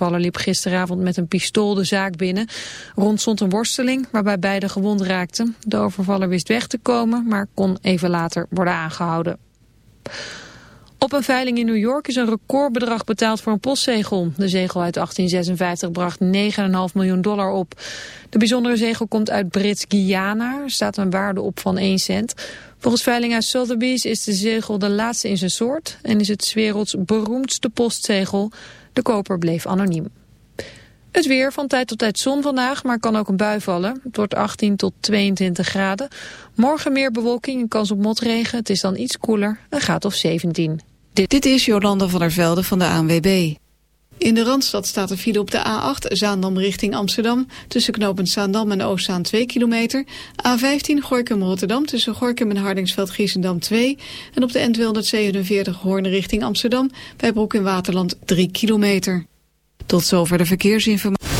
overvaller liep gisteravond met een pistool de zaak binnen. Rond stond een worsteling waarbij beide gewond raakten. De overvaller wist weg te komen, maar kon even later worden aangehouden. Op een veiling in New York is een recordbedrag betaald voor een postzegel. De zegel uit 1856 bracht 9,5 miljoen dollar op. De bijzondere zegel komt uit Brits-Guyana. Er staat een waarde op van 1 cent. Volgens veilinghuis Sotheby's is de zegel de laatste in zijn soort... en is het werelds beroemdste postzegel. De koper bleef anoniem. Het weer, van tijd tot tijd zon vandaag, maar kan ook een bui vallen. Het wordt 18 tot 22 graden. Morgen meer bewolking en kans op motregen. Het is dan iets koeler, een graad of 17. Dit, dit is Jolanda van der Velde van de ANWB. In de Randstad staat er file op de A8, Zaandam richting Amsterdam... tussen knooppunt Zaandam en Oostzaan 2 kilometer. A15, Gorkum-Rotterdam tussen Gorkum en Hardingsveld-Giessendam 2... en op de N247 Hoorn richting Amsterdam... bij Broek in Waterland 3 kilometer. Tot zover de verkeersinformatie.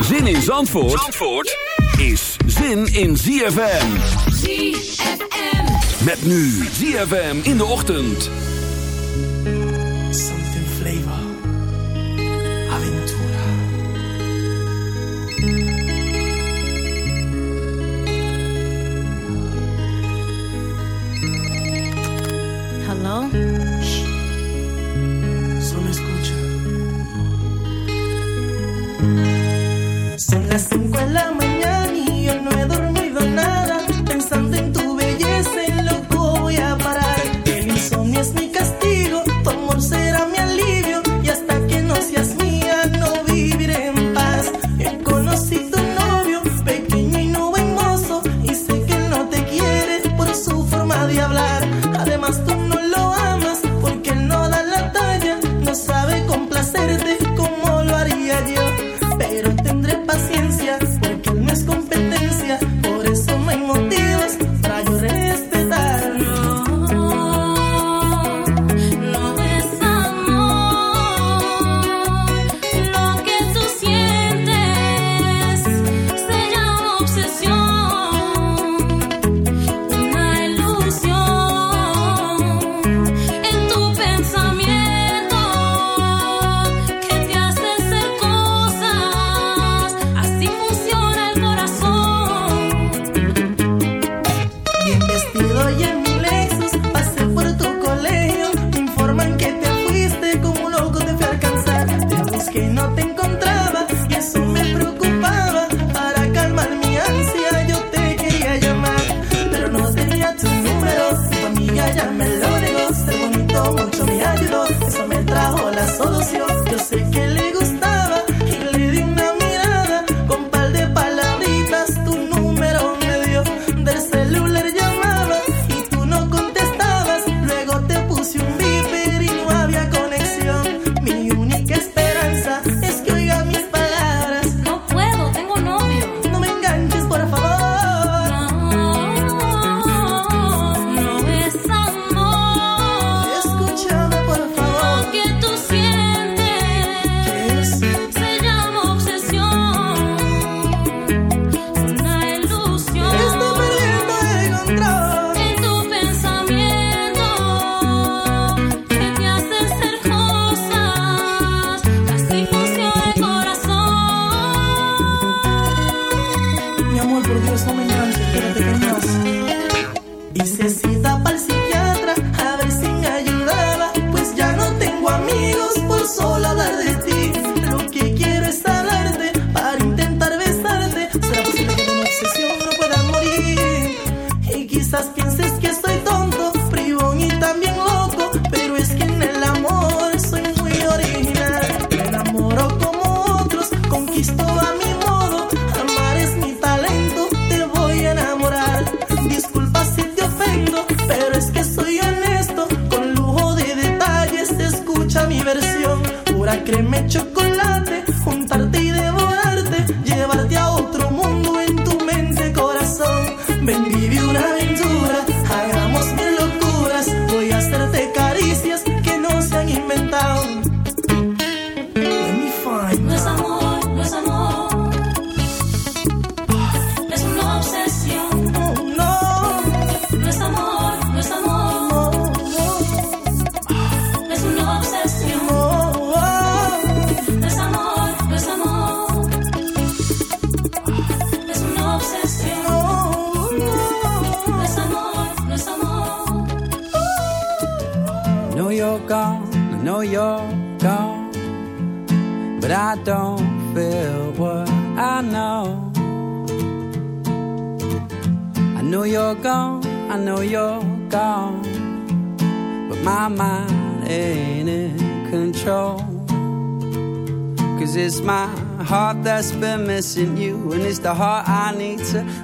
Zin in Zandvoort, Zandvoort is zin in ZFM. ZFM. Met nu ZFM in de ochtend. Something flavor. Aventura. Hello? Las 5 de la mañana y yo no he dormido nada. Pensando en tu belleza,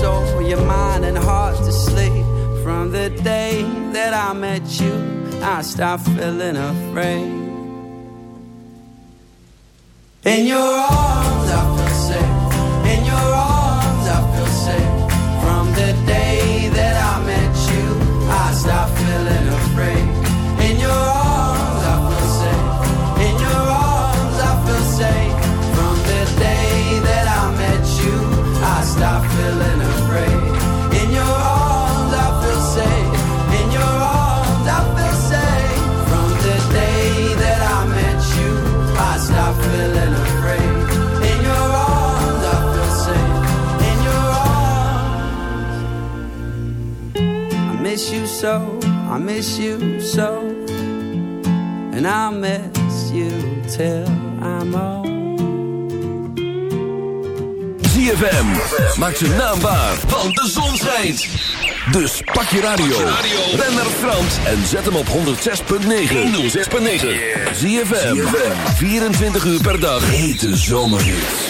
Soul, your mind, and heart to sleep. From the day that I met you, I stopped feeling afraid. In your arms, so. I miss you so. And I'll miss you till I'm. ZFM. Maak zijn naam waar, want de zon schijnt. Dus pak je radio. Ben naar Frans en zet hem op 106.9. 106.9. ZFM. 24 uur per dag. Hete zomerhits.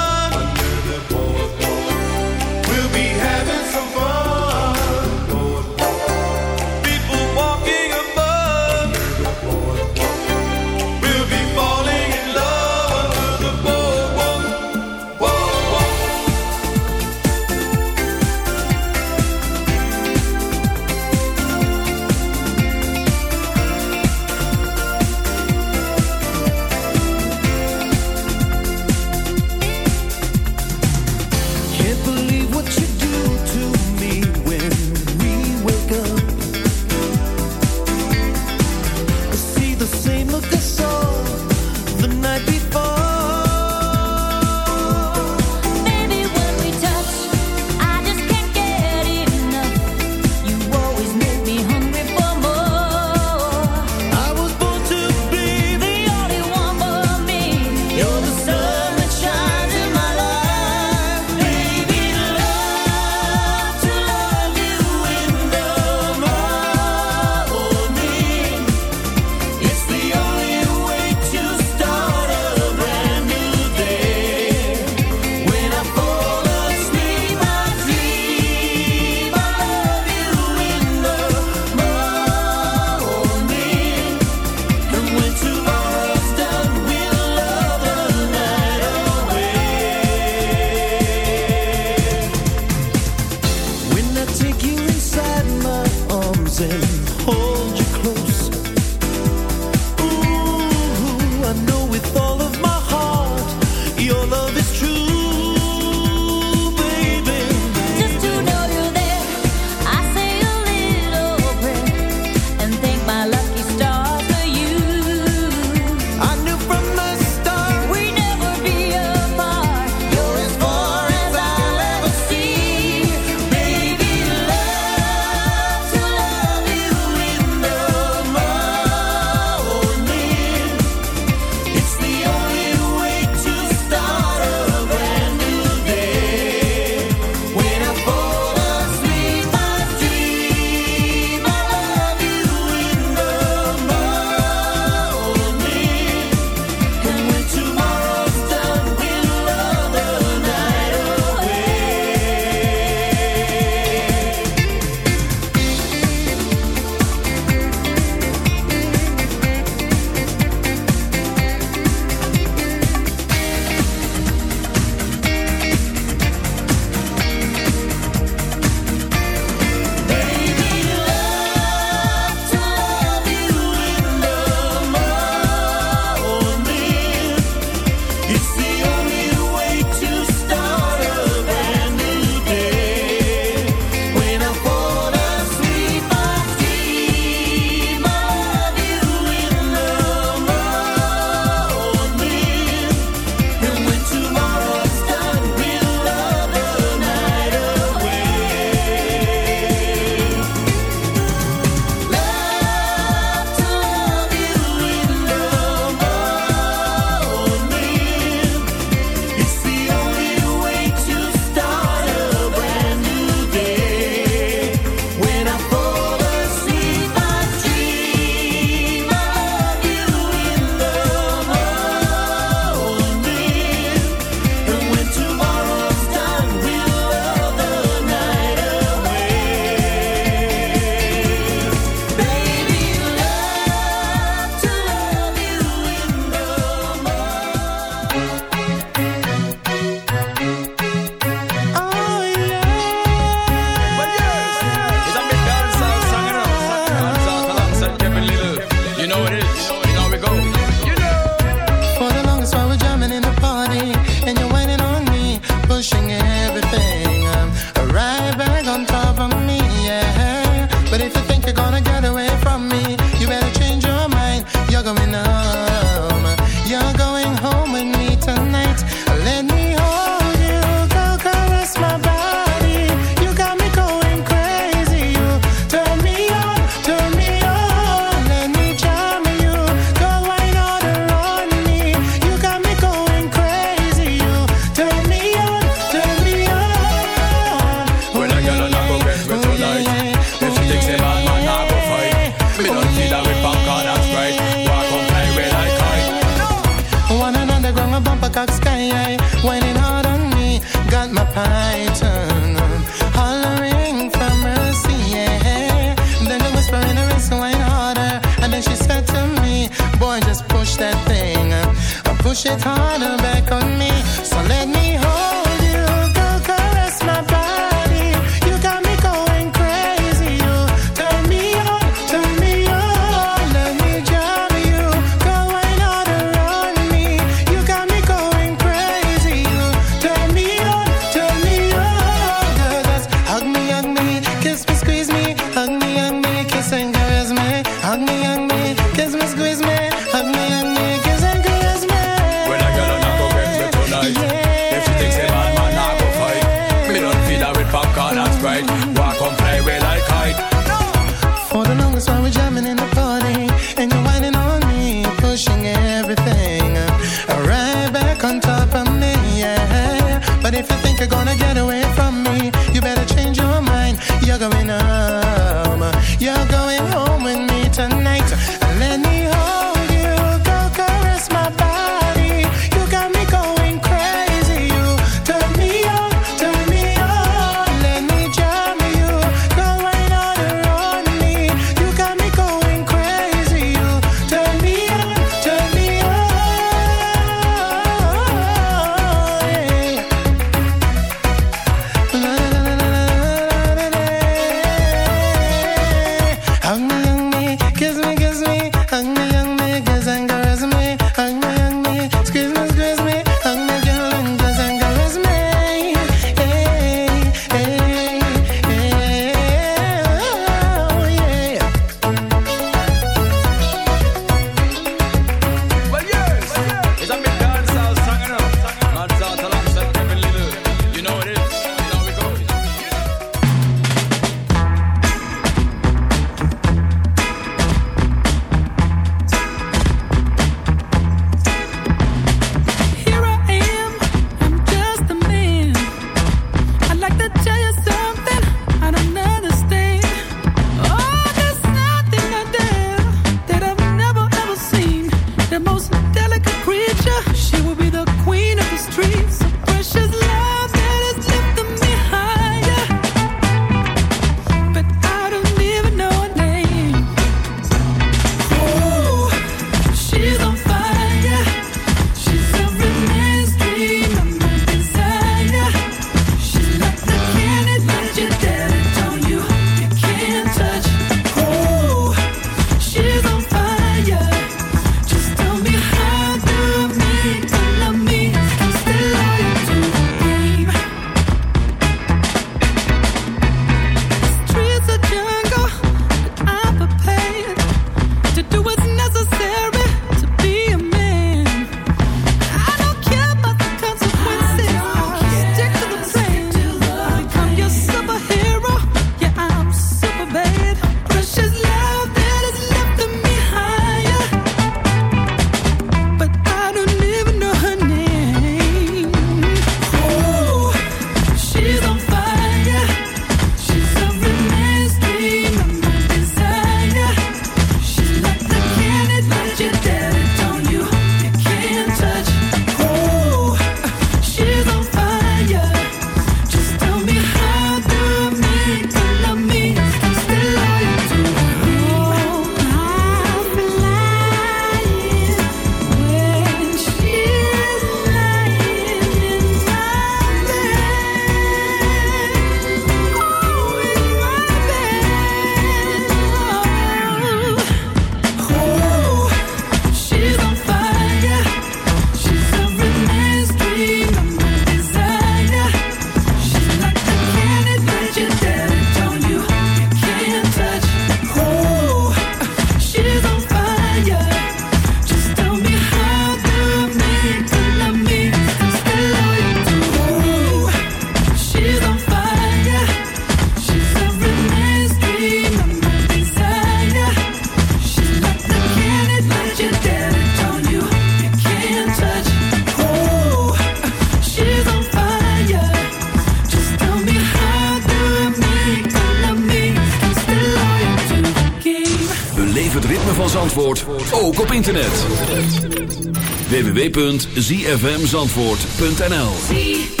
www.zfmzandvoort.nl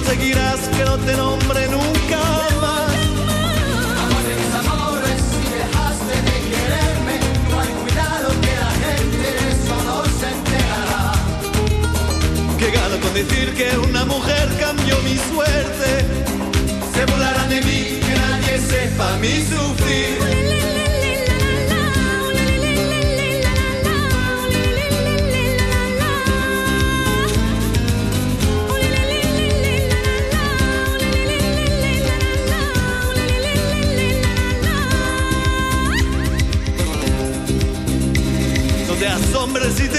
conseguirás que no te nombre nunca más. Amor de mis amores, si dejaste de quererme, no hay cuidado que la gente de eso no se enterará. Que gano con decir que una mujer cambió mi suerte. Se burlarán de mí, que nadie sepa mi sufrir.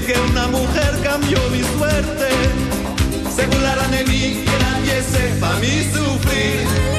que una mujer cambió mi suerte. Se burlarán de mí, que nadie sepa mi sufrir.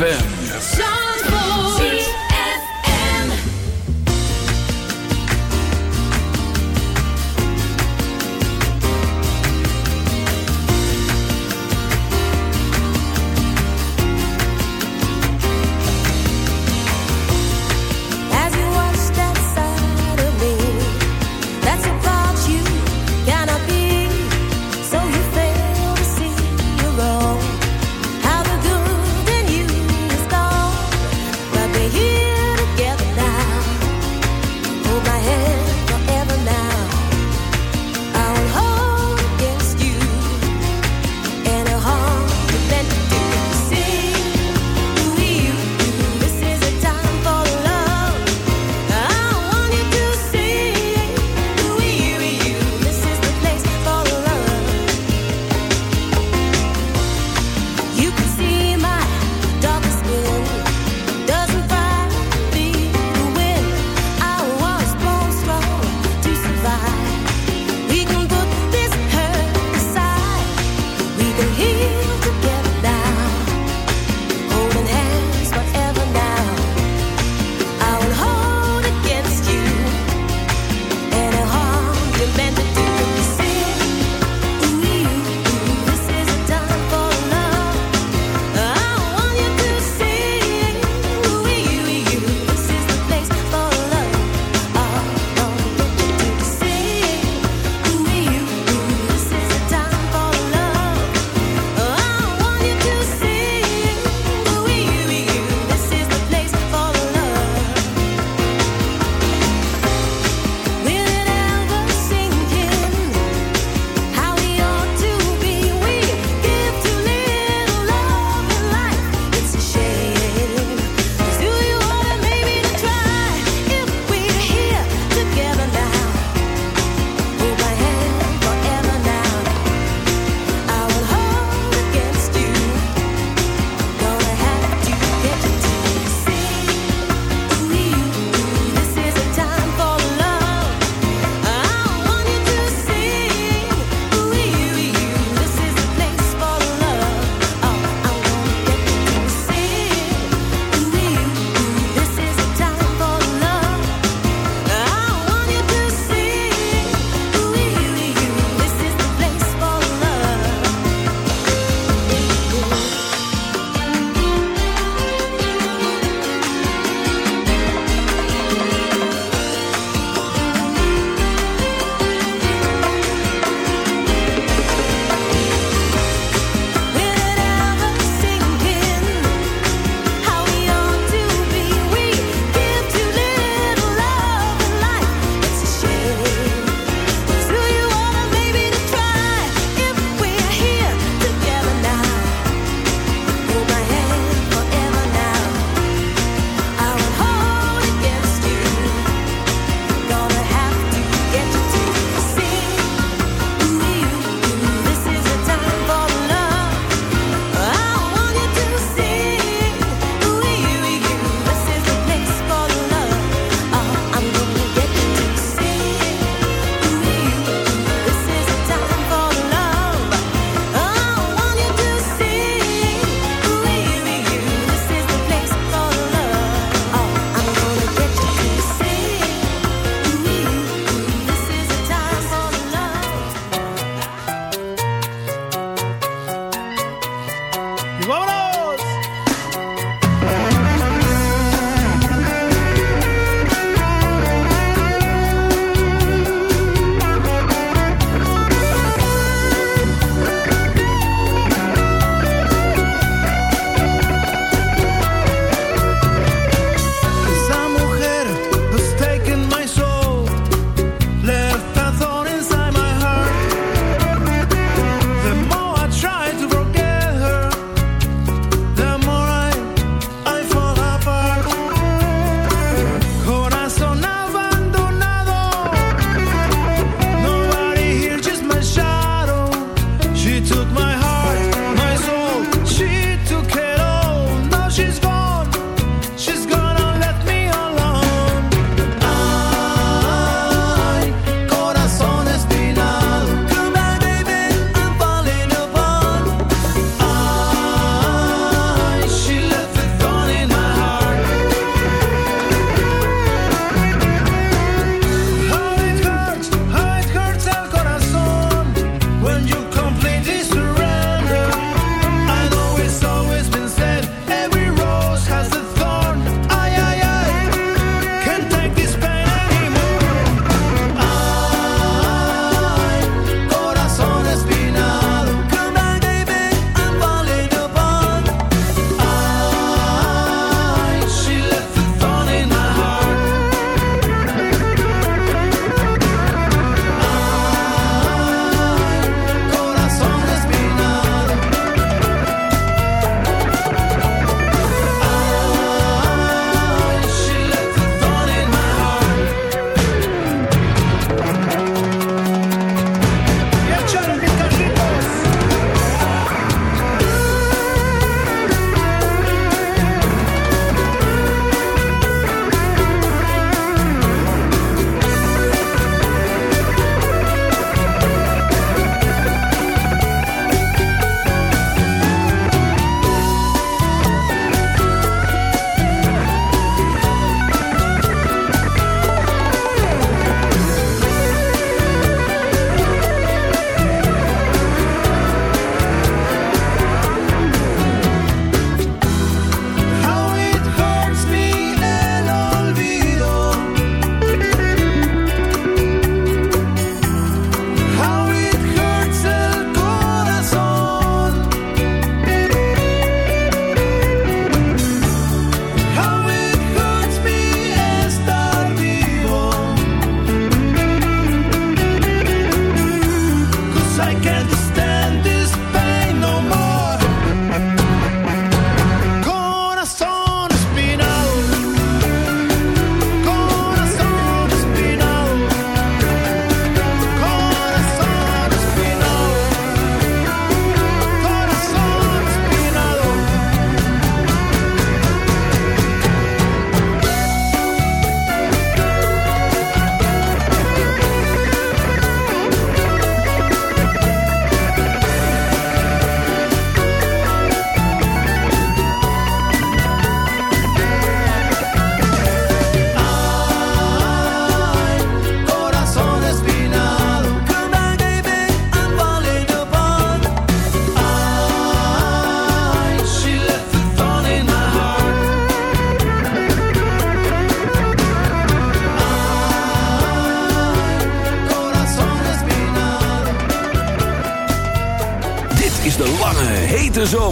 ZFM.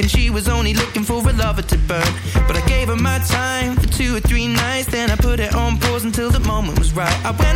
And she was only looking for a lover to burn. But I gave her my time for two or three nights. Then I put it on pause until the moment was right. I went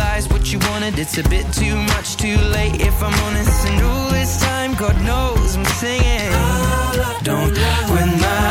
wanted. It's a bit too much, too late, if I'm honest. And all this time, God knows I'm singing. Don't win my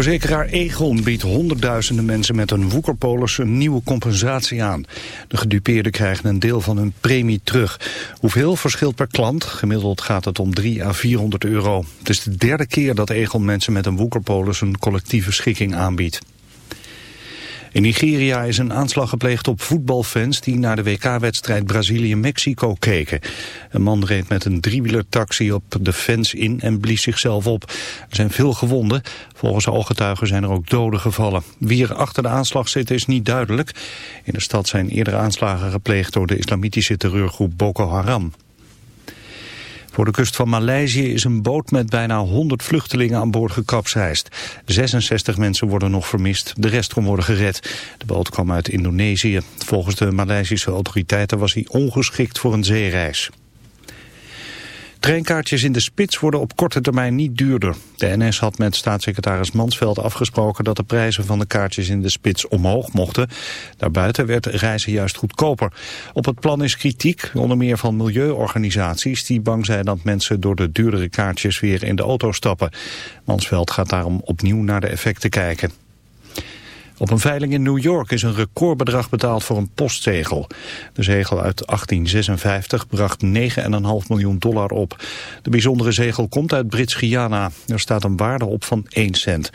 Verzekeraar Egon biedt honderdduizenden mensen met een woekerpolis een nieuwe compensatie aan. De gedupeerden krijgen een deel van hun premie terug. Hoeveel verschilt per klant? Gemiddeld gaat het om 3 à 400 euro. Het is de derde keer dat Egon mensen met een woekerpolis een collectieve schikking aanbiedt. In Nigeria is een aanslag gepleegd op voetbalfans die naar de WK-wedstrijd Brazilië-Mexico keken. Een man reed met een driewielertaxi op de fans in en blies zichzelf op. Er zijn veel gewonden. Volgens ooggetuigen zijn er ook doden gevallen. Wie er achter de aanslag zit is niet duidelijk. In de stad zijn eerdere aanslagen gepleegd door de islamitische terreurgroep Boko Haram. Voor de kust van Maleisië is een boot met bijna 100 vluchtelingen aan boord gekapseist. 66 mensen worden nog vermist, de rest kon worden gered. De boot kwam uit Indonesië. Volgens de Maleisische autoriteiten was hij ongeschikt voor een zeereis. Treinkaartjes in de spits worden op korte termijn niet duurder. De NS had met staatssecretaris Mansveld afgesproken dat de prijzen van de kaartjes in de spits omhoog mochten. Daarbuiten werd reizen juist goedkoper. Op het plan is kritiek, onder meer van milieuorganisaties die bang zijn dat mensen door de duurdere kaartjes weer in de auto stappen. Mansveld gaat daarom opnieuw naar de effecten kijken. Op een veiling in New York is een recordbedrag betaald voor een postzegel. De zegel uit 1856 bracht 9,5 miljoen dollar op. De bijzondere zegel komt uit Brits-Guyana. Er staat een waarde op van 1 cent.